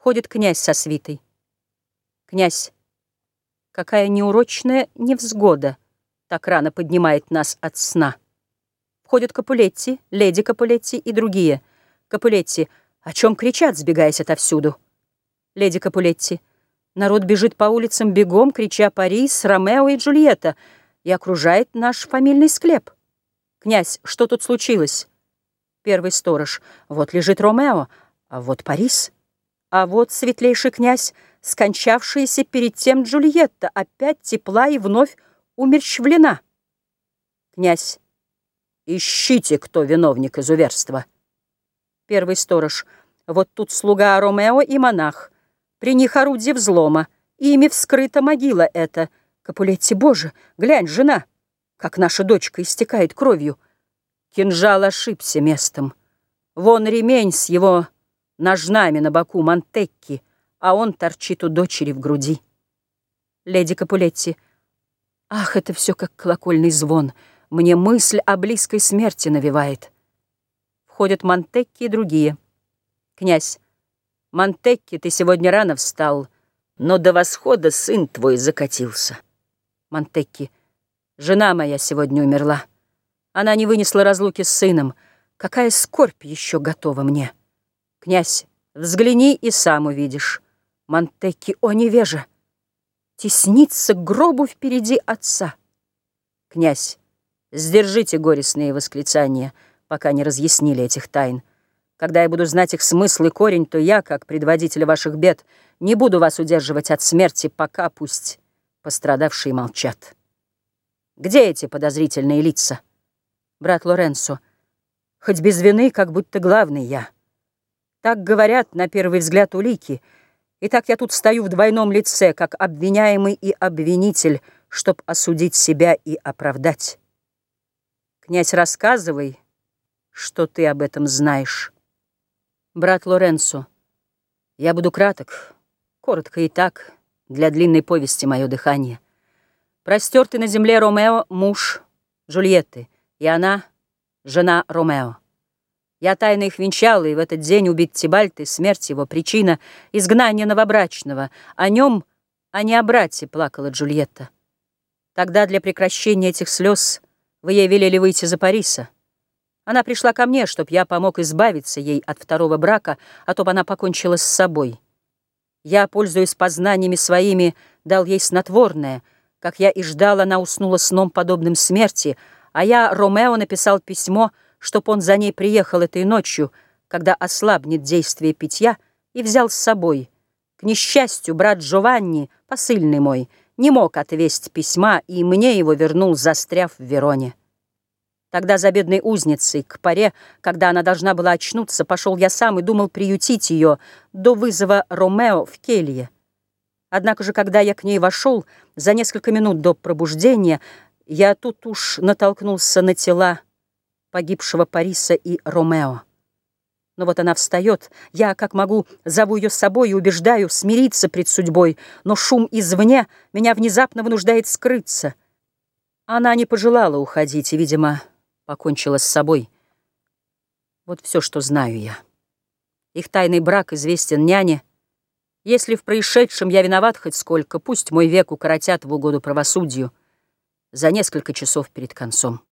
Входит князь со свитой. Князь, какая неурочная невзгода Так рано поднимает нас от сна. Входят Капулетти, леди Капулетти и другие. Капулетти, о чем кричат, сбегаясь отовсюду? Леди Капулетти, народ бежит по улицам бегом, крича «Парис», «Ромео» и «Джульетта», и окружает наш фамильный склеп. Князь, что тут случилось? Первый сторож, вот лежит Ромео, а вот Парис. А вот, светлейший князь, скончавшаяся перед тем Джульетта, опять тепла и вновь умерщвлена. Князь, ищите, кто виновник изуверства. Первый сторож, вот тут слуга Ромео и монах. При них орудие взлома, ими вскрыта могила эта. Капулетти, боже, глянь, жена, как наша дочка истекает кровью. Кинжал ошибся местом. Вон ремень с его ножнами на боку Монтекки, а он торчит у дочери в груди. Леди Капулетти. Ах, это все как колокольный звон. Мне мысль о близкой смерти навевает. Входят Монтекки и другие. Князь. Монтекки, ты сегодня рано встал, но до восхода сын твой закатился. Монтекки. Жена моя сегодня умерла. Она не вынесла разлуки с сыном. Какая скорбь еще готова мне. Князь, взгляни и сам увидишь. Монтекки, о невежа, теснится к гробу впереди отца. Князь, сдержите горестные восклицания, пока не разъяснили этих тайн. Когда я буду знать их смысл и корень, то я, как предводитель ваших бед, не буду вас удерживать от смерти, пока пусть пострадавшие молчат. Где эти подозрительные лица? Брат Лоренцо, хоть без вины, как будто главный я. Так говорят на первый взгляд улики, и так я тут стою в двойном лице, как обвиняемый и обвинитель, чтоб осудить себя и оправдать. Князь, рассказывай, что ты об этом знаешь. Брат Лоренцо, я буду краток, коротко и так, для длинной повести мое дыхание. Простертый на земле Ромео — муж Джульетты, и она — жена Ромео. Я тайно их венчала, и в этот день убит Тибальт, и смерть его причина — изгнание новобрачного. О нем, а не о брате, плакала Джульетта. Тогда для прекращения этих слез вы ей велели выйти за Париса. Она пришла ко мне, чтоб я помог избавиться ей от второго брака, а то бы она покончила с собой. Я, пользуясь познаниями своими, дал ей снотворное. Как я и ждал, она уснула сном, подобным смерти, а я, Ромео, написал письмо — чтоб он за ней приехал этой ночью, когда ослабнет действие питья, и взял с собой. К несчастью, брат Джованни, посыльный мой, не мог отвесть письма, и мне его вернул, застряв в Вероне. Тогда за бедной узницей, к паре, когда она должна была очнуться, пошел я сам и думал приютить ее до вызова Ромео в келье. Однако же, когда я к ней вошел, за несколько минут до пробуждения, я тут уж натолкнулся на тела погибшего Париса и Ромео. Но вот она встает, я, как могу, зову ее с собой и убеждаю смириться пред судьбой, но шум извне меня внезапно вынуждает скрыться. Она не пожелала уходить и, видимо, покончила с собой. Вот все, что знаю я. Их тайный брак известен няне. Если в происшедшем я виноват хоть сколько, пусть мой век укоротят в угоду правосудию за несколько часов перед концом.